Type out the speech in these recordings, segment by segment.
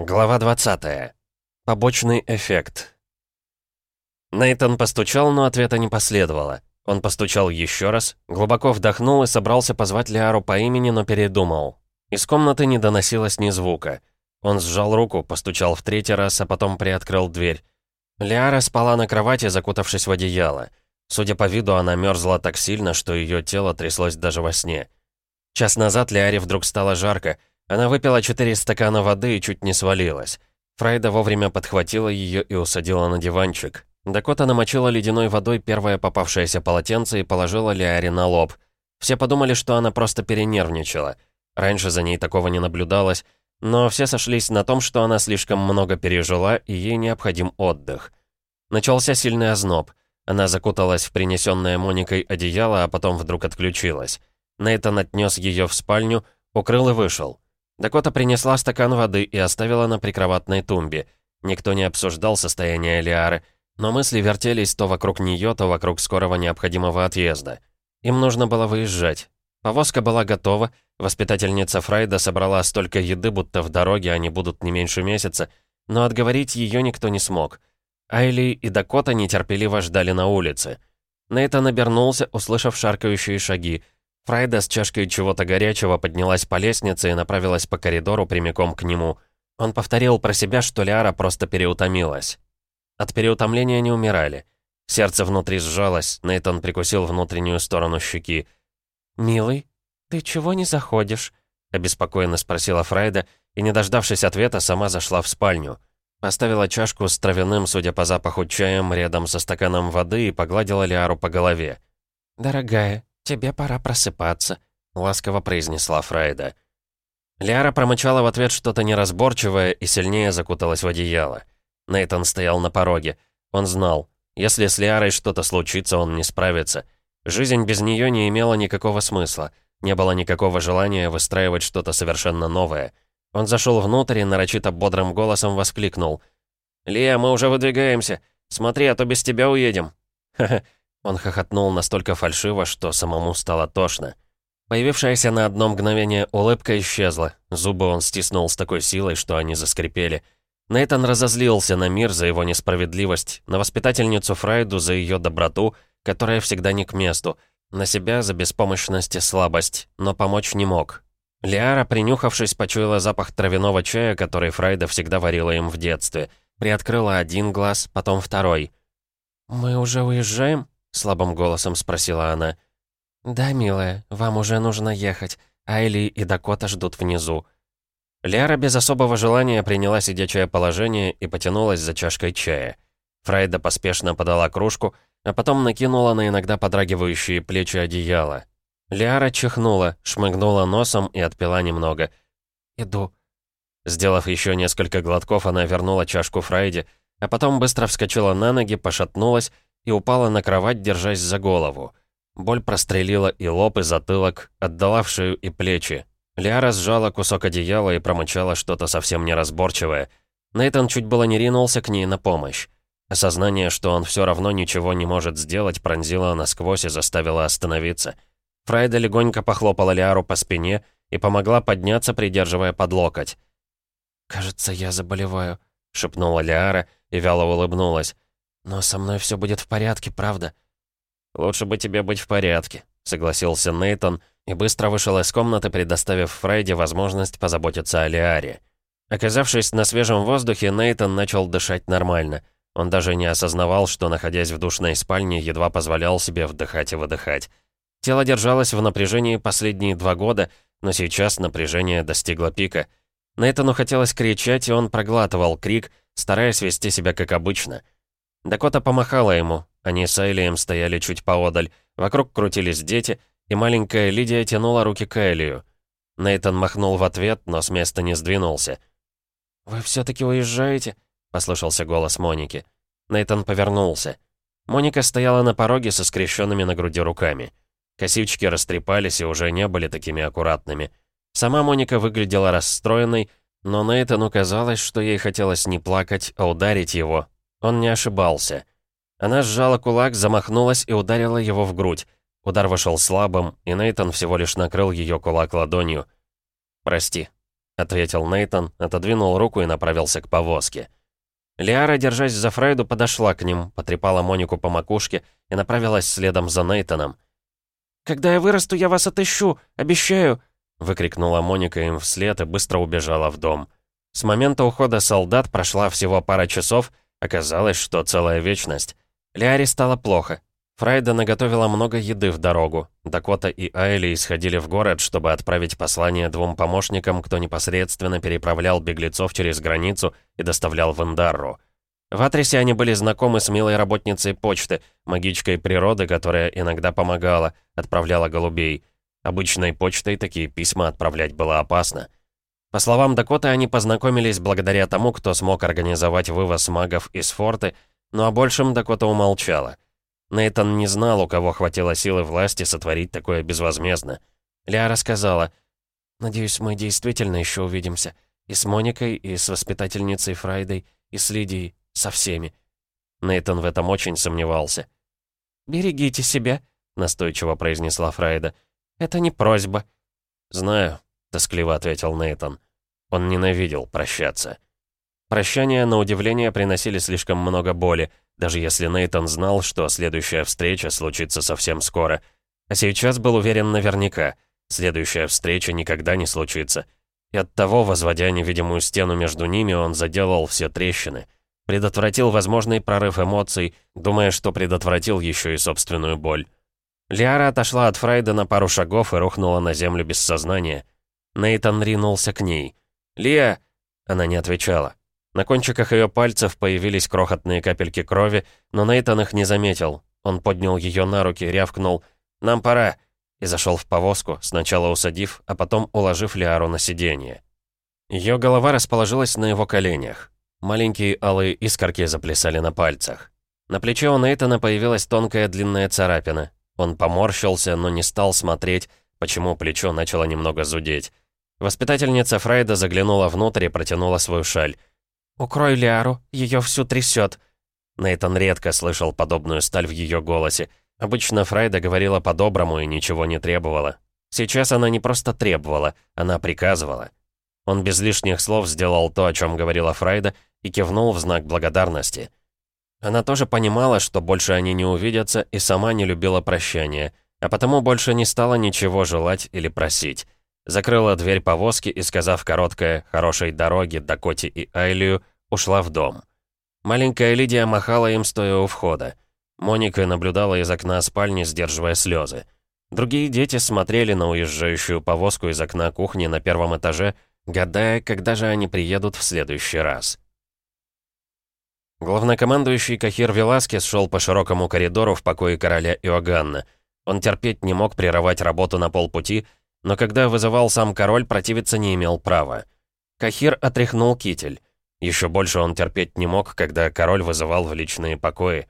Глава 20. Побочный эффект. Нейтон постучал, но ответа не последовало. Он постучал еще раз, глубоко вдохнул и собрался позвать Лиару по имени, но передумал. Из комнаты не доносилось ни звука. Он сжал руку, постучал в третий раз, а потом приоткрыл дверь. Лиара спала на кровати, закутавшись в одеяло. Судя по виду, она мерзла так сильно, что ее тело тряслось даже во сне. Час назад Лиаре вдруг стало жарко, она выпила четыре стакана воды и чуть не свалилась. Фрайда вовремя подхватила ее и усадила на диванчик. Дакота намочила ледяной водой первое попавшееся полотенце и положила Лиаре на лоб. Все подумали, что она просто перенервничала. Раньше за ней такого не наблюдалось, но все сошлись на том, что она слишком много пережила и ей необходим отдых. Начался сильный озноб. Она закуталась в принесенное Моникой одеяло, а потом вдруг отключилась. Нейтан отнес ее в спальню, укрыл и вышел. Дакота принесла стакан воды и оставила на прикроватной тумбе. Никто не обсуждал состояние Лиары, но мысли вертелись то вокруг нее, то вокруг скорого необходимого отъезда. Им нужно было выезжать. Повозка была готова, воспитательница Фрайда собрала столько еды, будто в дороге они будут не меньше месяца, но отговорить ее никто не смог. Айли и Дакота нетерпеливо ждали на улице. Нейтан обернулся, услышав шаркающие шаги, Фрайда с чашкой чего-то горячего поднялась по лестнице и направилась по коридору прямиком к нему. Он повторил про себя, что Лиара просто переутомилась. От переутомления не умирали. Сердце внутри сжалось, Нейтон прикусил внутреннюю сторону щеки. «Милый, ты чего не заходишь?» — обеспокоенно спросила Фрайда, и, не дождавшись ответа, сама зашла в спальню. Поставила чашку с травяным, судя по запаху, чаем рядом со стаканом воды и погладила Лиару по голове. «Дорогая, «Тебе пора просыпаться», — ласково произнесла Фрайда. Лиара промычала в ответ что-то неразборчивое и сильнее закуталась в одеяло. Нейтан стоял на пороге. Он знал, если с Лиарой что-то случится, он не справится. Жизнь без нее не имела никакого смысла. Не было никакого желания выстраивать что-то совершенно новое. Он зашел внутрь и нарочито бодрым голосом воскликнул. «Лия, мы уже выдвигаемся. Смотри, а то без тебя уедем». «Ха-ха, он хохотнул настолько фальшиво, что самому стало тошно. Появившаяся на одно мгновение улыбка исчезла. Зубы он стиснул с такой силой, что они заскрипели. Нейтан разозлился на мир за его несправедливость, на воспитательницу Фрайду за ее доброту, которая всегда не к месту, на себя за беспомощность и слабость, но помочь не мог. Лиара, принюхавшись, почуяла запах травяного чая, который Фрайда всегда варила им в детстве. Приоткрыла один глаз, потом второй. «Мы уже уезжаем?» — слабым голосом спросила она. «Да, милая, вам уже нужно ехать. Айли и Дакота ждут внизу». Лера без особого желания приняла сидячее положение и потянулась за чашкой чая. Фрайда поспешно подала кружку, а потом накинула на иногда подрагивающие плечи одеяло. Лиара чихнула, шмыгнула носом и отпила немного. «Иду». Сделав еще несколько глотков, она вернула чашку Фрайде, а потом быстро вскочила на ноги, пошатнулась и упала на кровать, держась за голову. Боль прострелила и лоб, и затылок, отдала и плечи. Лиара сжала кусок одеяла и промычала что-то совсем неразборчивое. Нейтан чуть было не ринулся к ней на помощь. Осознание, что он все равно ничего не может сделать, пронзило насквозь и заставило остановиться. Фрайда легонько похлопала Лиару по спине и помогла подняться, придерживая под локоть. «Кажется, я заболеваю», — шепнула Лиара и вяло улыбнулась. «Но со мной все будет в порядке, правда?» «Лучше бы тебе быть в порядке», — согласился Нейтон и быстро вышел из комнаты, предоставив Фрейде возможность позаботиться о Лиаре. Оказавшись на свежем воздухе, Нейтон начал дышать нормально. Он даже не осознавал, что, находясь в душной спальне, едва позволял себе вдыхать и выдыхать. Тело держалось в напряжении последние два года, но сейчас напряжение достигло пика. Нейтану хотелось кричать, и он проглатывал крик, стараясь вести себя как обычно — Дакота помахала ему. Они с Элием стояли чуть поодаль. Вокруг крутились дети, и маленькая Лидия тянула руки к Элию. Нейтан махнул в ответ, но с места не сдвинулся. «Вы все-таки уезжаете?» — послышался голос Моники. Нейтан повернулся. Моника стояла на пороге со скрещенными на груди руками. Косички растрепались и уже не были такими аккуратными. Сама Моника выглядела расстроенной, но Нейтану казалось, что ей хотелось не плакать, а ударить его, он не ошибался. Она сжала кулак, замахнулась и ударила его в грудь. Удар вышел слабым, и Нейтон всего лишь накрыл ее кулак ладонью. «Прости». ответил Нейтон, отодвинул руку и направился к повозке. Лиара, держась за Фрейду, подошла к ним, потрепала Монику по макушке и направилась следом за Нейтоном. «Когда я вырасту, я вас отыщу, обещаю!» выкрикнула Моника им вслед и быстро убежала в дом. С момента ухода солдат прошла всего пара часов, оказалось, что целая вечность. Лиаре стало плохо. Фрайда наготовила много еды в дорогу. Дакота и Айли исходили в город, чтобы отправить послание двум помощникам, кто непосредственно переправлял беглецов через границу и доставлял в Индарру. В Атресе они были знакомы с милой работницей почты, магичкой природы, которая иногда помогала, отправляла голубей. Обычной почтой такие письма отправлять было опасно. По словам Дакоты, они познакомились благодаря тому, кто смог организовать вывоз магов из форты, но о большем Дакота умолчала. Нейтан не знал, у кого хватило силы власти сотворить такое безвозмездно. Ля рассказала, «Надеюсь, мы действительно еще увидимся. И с Моникой, и с воспитательницей Фрайдой, и с Лидией, со всеми». Нейтан в этом очень сомневался. «Берегите себя», — настойчиво произнесла Фрайда. «Это не просьба». «Знаю», — тоскливо ответил Нейтан. Он ненавидел прощаться. Прощания, на удивление, приносили слишком много боли, даже если Нейтон знал, что следующая встреча случится совсем скоро. А сейчас был уверен наверняка, следующая встреча никогда не случится. И оттого, возводя невидимую стену между ними, он заделал все трещины. Предотвратил возможный прорыв эмоций, думая, что предотвратил еще и собственную боль. Лиара отошла от Фрайда на пару шагов и рухнула на землю без сознания. Нейтан ринулся к ней. «Лия!» Она не отвечала. На кончиках ее пальцев появились крохотные капельки крови, но Нейтан их не заметил. Он поднял ее на руки, рявкнул «Нам пора!» и зашел в повозку, сначала усадив, а потом уложив Лиару на сиденье. Ее голова расположилась на его коленях. Маленькие алые искорки заплясали на пальцах. На плече у Нейтана появилась тонкая длинная царапина. Он поморщился, но не стал смотреть, почему плечо начало немного зудеть. Воспитательница Фрайда заглянула внутрь и протянула свою шаль. «Укрой Лиару, ее всю трясет». Нейтан редко слышал подобную сталь в ее голосе. Обычно Фрайда говорила по-доброму и ничего не требовала. Сейчас она не просто требовала, она приказывала. Он без лишних слов сделал то, о чем говорила Фрайда, и кивнул в знак благодарности. Она тоже понимала, что больше они не увидятся, и сама не любила прощания, а потому больше не стала ничего желать или просить. Закрыла дверь повозки и, сказав короткое «хорошей дороги» Дакоте и Айлию, ушла в дом. Маленькая Лидия махала им, стоя у входа. Моника наблюдала из окна спальни, сдерживая слезы. Другие дети смотрели на уезжающую повозку из окна кухни на первом этаже, гадая, когда же они приедут в следующий раз. Главнокомандующий Кахир Веласкес шел по широкому коридору в покое короля Иоганна. Он терпеть не мог прерывать работу на полпути, но когда вызывал сам король, противиться не имел права. Кахир отряхнул китель. Еще больше он терпеть не мог, когда король вызывал в личные покои.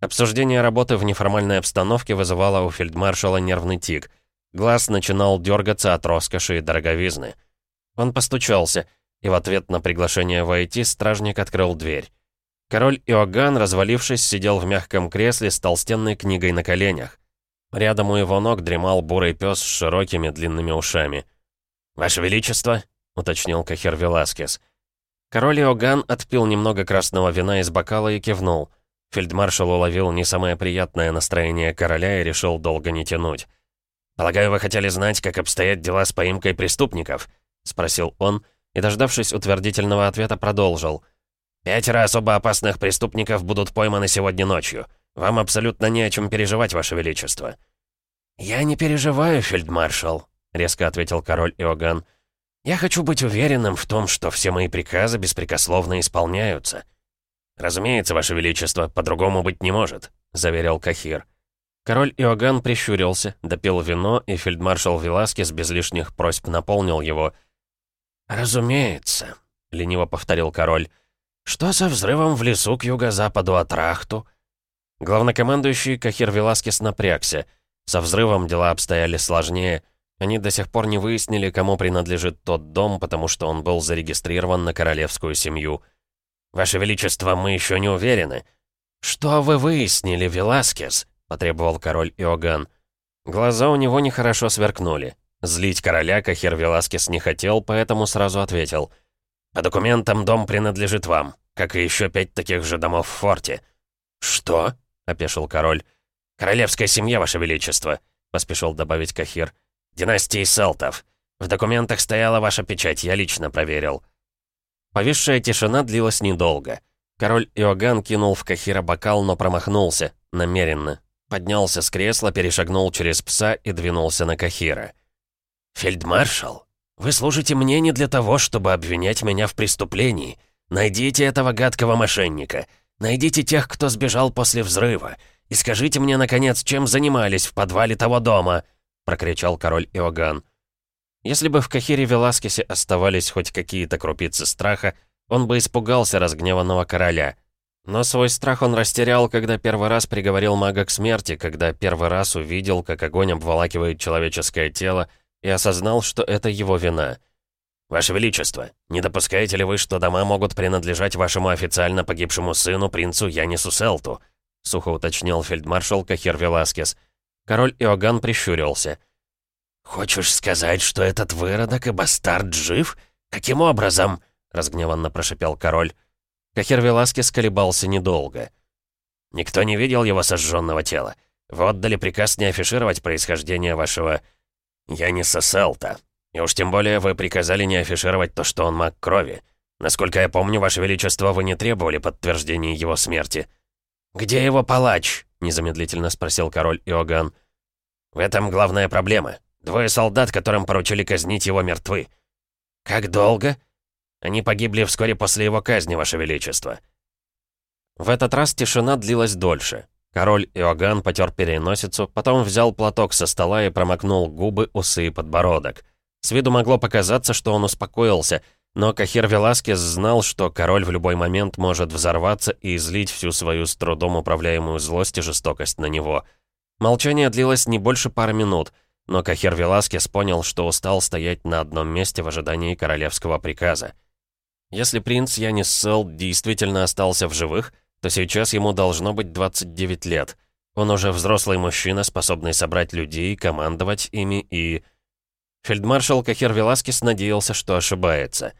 Обсуждение работы в неформальной обстановке вызывало у фельдмаршала нервный тик. Глаз начинал дергаться от роскоши и дороговизны. Он постучался, и в ответ на приглашение войти стражник открыл дверь. Король Иоганн, развалившись, сидел в мягком кресле с толстенной книгой на коленях. Рядом у его ног дремал бурый пес с широкими длинными ушами. «Ваше Величество!» — уточнил Кахер Веласкес. Король Иоганн отпил немного красного вина из бокала и кивнул. Фельдмаршал уловил не самое приятное настроение короля и решил долго не тянуть. «Полагаю, вы хотели знать, как обстоят дела с поимкой преступников?» — спросил он, и, дождавшись утвердительного ответа, продолжил. «Пятеро особо опасных преступников будут пойманы сегодня ночью. Вам абсолютно не о чем переживать, Ваше Величество». «Я не переживаю, фельдмаршал», — резко ответил король Иоганн. «Я хочу быть уверенным в том, что все мои приказы беспрекословно исполняются». «Разумеется, Ваше Величество, по-другому быть не может», — заверил Кахир. Король Иоганн прищурился, допил вино, и фельдмаршал Веласкес без лишних просьб наполнил его. «Разумеется», — лениво повторил король. «Что со взрывом в лесу к юго-западу от Рахту?» Главнокомандующий Кахир Веласкес напрягся. Со взрывом дела обстояли сложнее. Они до сих пор не выяснили, кому принадлежит тот дом, потому что он был зарегистрирован на королевскую семью. «Ваше Величество, мы еще не уверены». «Что вы выяснили, Веласкес?» — потребовал король Иоганн. Глаза у него нехорошо сверкнули. Злить короля Кахир Веласкес не хотел, поэтому сразу ответил. «По документам дом принадлежит вам, как и еще пять таких же домов в форте». «Что?» — опешил король. «Королевская семья, ваше величество», — поспешил добавить Кахир. «Династии Селтов. В документах стояла ваша печать, я лично проверил». Повисшая тишина длилась недолго. Король Иоганн кинул в Кахира бокал, но промахнулся, намеренно. Поднялся с кресла, перешагнул через пса и двинулся на Кахира. «Фельдмаршал, вы служите мне не для того, чтобы обвинять меня в преступлении. Найдите этого гадкого мошенника. Найдите тех, кто сбежал после взрыва. И скажите мне, наконец, чем занимались в подвале того дома?» — прокричал король Иоганн. Если бы в Кахире Веласкесе оставались хоть какие-то крупицы страха, он бы испугался разгневанного короля. Но свой страх он растерял, когда первый раз приговорил мага к смерти, когда первый раз увидел, как огонь обволакивает человеческое тело, и осознал, что это его вина. «Ваше Величество, не допускаете ли вы, что дома могут принадлежать вашему официально погибшему сыну, принцу Янису Селту?» — сухо уточнил фельдмаршал Кахир Веласкес. Король Иоганн прищурился. «Хочешь сказать, что этот выродок и бастард жив? Каким образом?» — разгневанно прошипел король. Кахир Веласкес колебался недолго. «Никто не видел его сожженного тела. Вы отдали приказ не афишировать происхождение вашего «Я Селта. И уж тем более вы приказали не афишировать то, что он маг крови. Насколько я помню, Ваше Величество, вы не требовали подтверждения его смерти». «Где его палач?» — незамедлительно спросил король Иоганн. «В этом главная проблема. Двое солдат, которым поручили казнить его, мертвы». «Как долго?» «Они погибли вскоре после его казни, Ваше Величество». В этот раз тишина длилась дольше. Король Иоганн потер переносицу, потом взял платок со стола и промокнул губы, усы и подбородок. С виду могло показаться, что он успокоился, но Кахир Веласкес знал, что король в любой момент может взорваться и излить всю свою с трудом управляемую злость и жестокость на него. Молчание длилось не больше пары минут, но Кахир Веласкес понял, что устал стоять на одном месте в ожидании королевского приказа. Если принц Янис Сел действительно остался в живых — то сейчас ему должно быть 29 лет. Он уже взрослый мужчина, способный собрать людей, командовать ими и... Фельдмаршал Кахир Веласкес надеялся, что ошибается.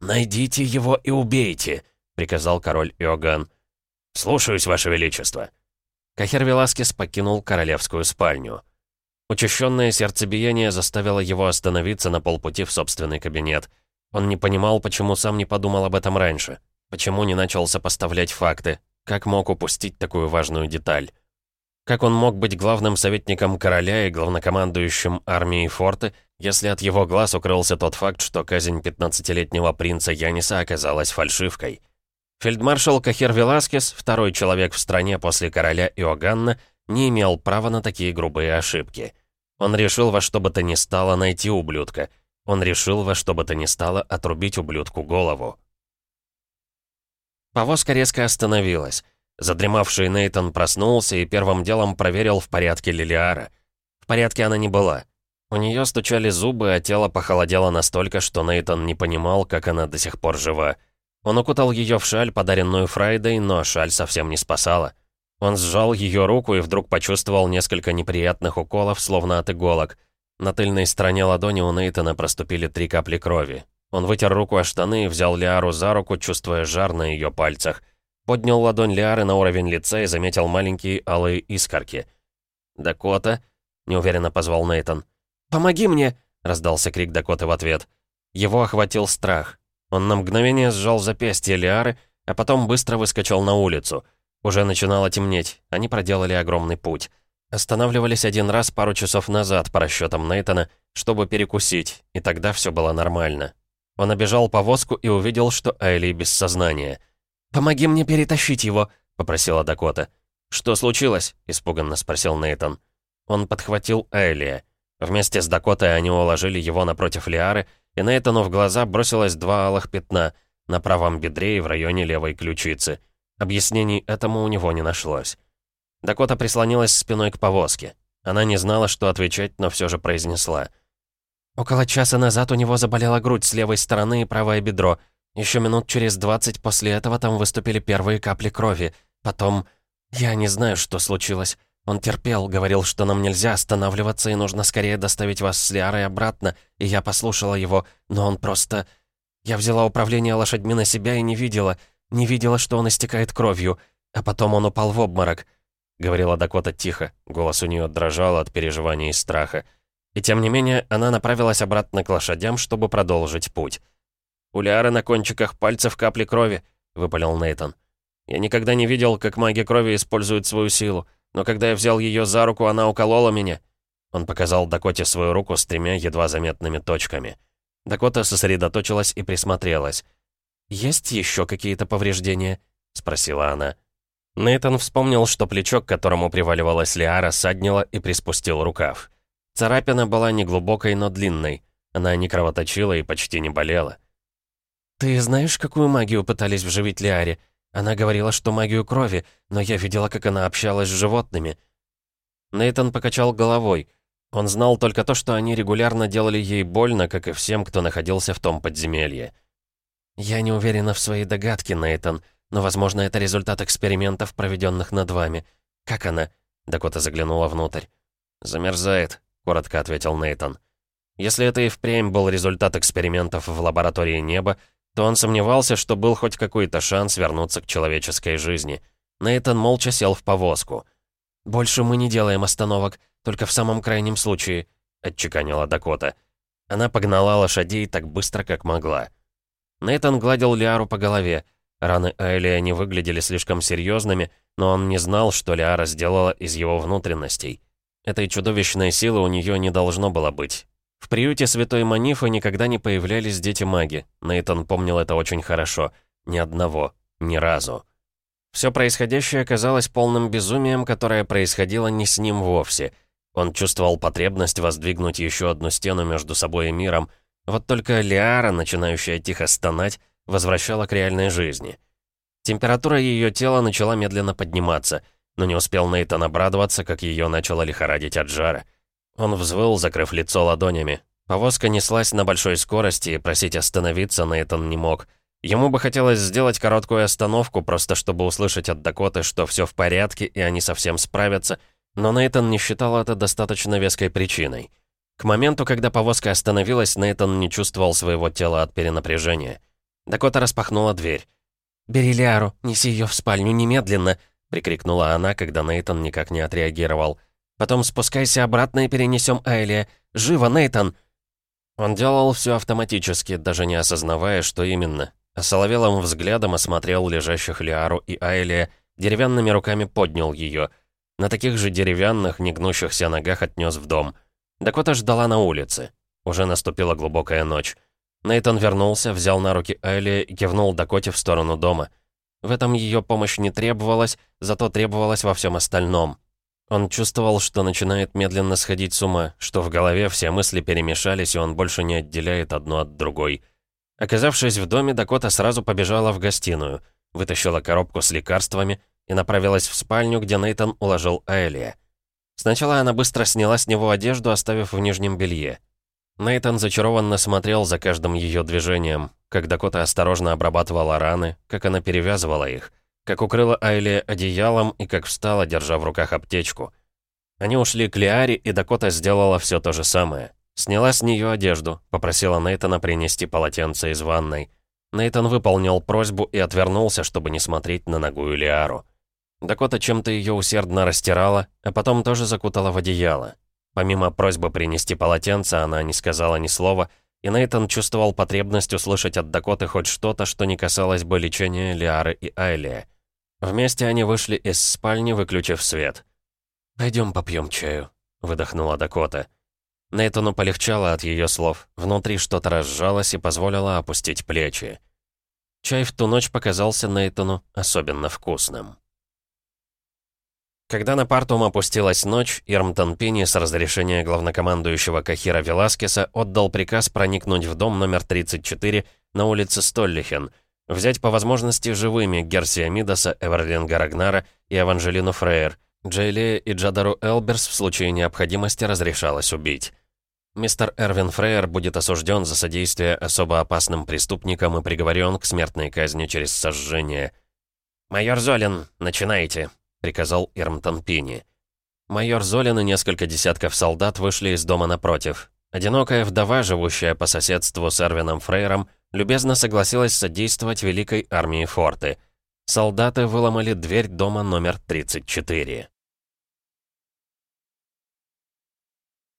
«Найдите его и убейте», — приказал король Иоганн. «Слушаюсь, Ваше Величество». Кахир Веласкес покинул королевскую спальню. Учащенное сердцебиение заставило его остановиться на полпути в собственный кабинет. Он не понимал, почему сам не подумал об этом раньше. Почему не начал сопоставлять факты? Как мог упустить такую важную деталь? Как он мог быть главным советником короля и главнокомандующим армией форты, если от его глаз укрылся тот факт, что казнь 15-летнего принца Яниса оказалась фальшивкой? Фельдмаршал Кахир Веласкес, второй человек в стране после короля Иоганна, не имел права на такие грубые ошибки. Он решил во что бы то ни стало найти ублюдка. Он решил во что бы то ни стало отрубить ублюдку голову. Повозка резко остановилась. Задремавший Нейтон проснулся и первым делом проверил, в порядке Лилиара. В порядке она не была. У нее стучали зубы, а тело похолодело настолько, что Нейтон не понимал, как она до сих пор жива. Он укутал ее в шаль, подаренную Фрайдой, но шаль совсем не спасала. Он сжал ее руку и вдруг почувствовал несколько неприятных уколов, словно от иголок. На тыльной стороне ладони у Нейтона проступили три капли крови. Он вытер руку о штаны и взял Лиару за руку, чувствуя жар на ее пальцах. Поднял ладонь Лиары на уровень лица и заметил маленькие алые искорки. «Дакота?» — неуверенно позвал Нейтон. «Помоги мне!» — раздался крик Дакоты в ответ. Его охватил страх. Он на мгновение сжал запястье Лиары, а потом быстро выскочил на улицу. Уже начинало темнеть, они проделали огромный путь. Останавливались один раз пару часов назад по расчетам Нейтона, чтобы перекусить, и тогда все было нормально. Он обежал повозку и увидел, что Айли без сознания. «Помоги мне перетащить его», — попросила Дакота. «Что случилось?» — испуганно спросил Нейтон. Он подхватил Айлия. Вместе с Дакотой они уложили его напротив Лиары, и Нейтану в глаза бросилось два алых пятна на правом бедре и в районе левой ключицы. Объяснений этому у него не нашлось. Дакота прислонилась спиной к повозке. Она не знала, что отвечать, но все же произнесла. Около часа назад у него заболела грудь с левой стороны и правое бедро. Еще минут через двадцать после этого там выступили первые капли крови. Потом... Я не знаю, что случилось. Он терпел, говорил, что нам нельзя останавливаться и нужно скорее доставить вас с Лиарой обратно, и я послушала его, но он просто... Я взяла управление лошадьми на себя и не видела, не видела, что он истекает кровью, а потом он упал в обморок», — говорила Дакота тихо, голос у нее дрожал от переживания и страха. И тем не менее, она направилась обратно к лошадям, чтобы продолжить путь. «У Лиары на кончиках пальцев капли крови», — выпалил Нейтон. «Я никогда не видел, как маги крови используют свою силу но когда я взял ее за руку, она уколола меня». Он показал Дакоте свою руку с тремя едва заметными точками. Дакота сосредоточилась и присмотрелась. «Есть еще какие-то повреждения?» — спросила она. Нейтан вспомнил, что плечо, к которому приваливалась Лиара, саднило и приспустил рукав. Царапина была неглубокой, но длинной. Она не кровоточила и почти не болела. «Ты знаешь, какую магию пытались вживить Лиаре?» Она говорила, что магию крови, но я видела, как она общалась с животными. Нейтон покачал головой. Он знал только то, что они регулярно делали ей больно, как и всем, кто находился в том подземелье. «Я не уверена в своей догадке, Нейтон, но, возможно, это результат экспериментов, проведенных над вами. Как она?» Дакота заглянула внутрь. «Замерзает», — коротко ответил Нейтон. «Если это и впрямь был результат экспериментов в лаборатории неба, то он сомневался, что был хоть какой-то шанс вернуться к человеческой жизни. Нейтан молча сел в повозку. «Больше мы не делаем остановок, только в самом крайнем случае», — отчеканила Дакота. Она погнала лошадей так быстро, как могла. Нейтан гладил Лиару по голове. Раны Аэлия не выглядели слишком серьезными, но он не знал, что Лиара сделала из его внутренностей. Этой чудовищной силы у нее не должно было быть. В приюте Святой Манифы никогда не появлялись дети-маги. Нейтан помнил это очень хорошо. Ни одного. Ни разу. Все происходящее казалось полным безумием, которое происходило не с ним вовсе. Он чувствовал потребность воздвигнуть еще одну стену между собой и миром. Вот только Лиара, начинающая тихо стонать, возвращала к реальной жизни. Температура ее тела начала медленно подниматься, но не успел Нейтан обрадоваться, как ее начало лихорадить от жара. Он взвыл, закрыв лицо ладонями. Повозка неслась на большой скорости, и просить остановиться Нейтан не мог. Ему бы хотелось сделать короткую остановку, просто чтобы услышать от Дакоты, что все в порядке и они совсем справятся, но Нейтан не считал это достаточно веской причиной. К моменту, когда повозка остановилась, Нейтан не чувствовал своего тела от перенапряжения. Дакота распахнула дверь. «Бери Лиару, неси ее в спальню немедленно!» — прикрикнула она, когда Нейтан никак не отреагировал. Потом спускайся обратно и перенесем Айлия. Живо, Нейтан!» Он делал все автоматически, даже не осознавая, что именно. А соловелым взглядом осмотрел лежащих Лиару и Айлия, деревянными руками поднял ее. На таких же деревянных, негнущихся ногах отнес в дом. Дакота ждала на улице. Уже наступила глубокая ночь. Нейтан вернулся, взял на руки Айлия и кивнул Дакоте в сторону дома. В этом ее помощь не требовалась, зато требовалась во всем остальном. Он чувствовал, что начинает медленно сходить с ума, что в голове все мысли перемешались, и он больше не отделяет одну от другой. Оказавшись в доме, Дакота сразу побежала в гостиную, вытащила коробку с лекарствами и направилась в спальню, где Нейтон уложил Аэлия. Сначала она быстро сняла с него одежду, оставив в нижнем белье. Нейтон зачарованно смотрел за каждым ее движением, как Дакота осторожно обрабатывала раны, как она перевязывала их как укрыла Айли одеялом и как встала, держа в руках аптечку. Они ушли к Лиаре, и Дакота сделала все то же самое. Сняла с нее одежду, попросила Нейтана принести полотенце из ванной. Нейтан выполнил просьбу и отвернулся, чтобы не смотреть на ногу Лиару. Дакота чем-то ее усердно растирала, а потом тоже закутала в одеяло. Помимо просьбы принести полотенце, она не сказала ни слова, и Нейтан чувствовал потребность услышать от Дакоты хоть что-то, что не касалось бы лечения Лиары и Айлия. Вместе они вышли из спальни, выключив свет. «Пойдем попьем чаю», — выдохнула Дакота. Нейтану полегчало от ее слов. Внутри что-то разжалось и позволило опустить плечи. Чай в ту ночь показался Нейтану особенно вкусным. Когда на Партум опустилась ночь, Ирмтон Пини с разрешения главнокомандующего Кахира Веласкеса отдал приказ проникнуть в дом номер 34 на улице Столлихен — Взять по возможности живыми Герсия Мидаса, Эверлинга Рагнара и Эванжелину Фрейер. Джейлея и Джадару Элберс в случае необходимости разрешалось убить. Мистер Эрвин Фрейер будет осужден за содействие особо опасным преступникам и приговорен к смертной казни через сожжение. «Майор Золин, начинайте», — приказал Ирмтон Пини. Майор Золин и несколько десятков солдат вышли из дома напротив. Одинокая вдова, живущая по соседству с Эрвином Фрейром, любезно согласилась содействовать Великой армии Форты. Солдаты выломали дверь дома номер 34.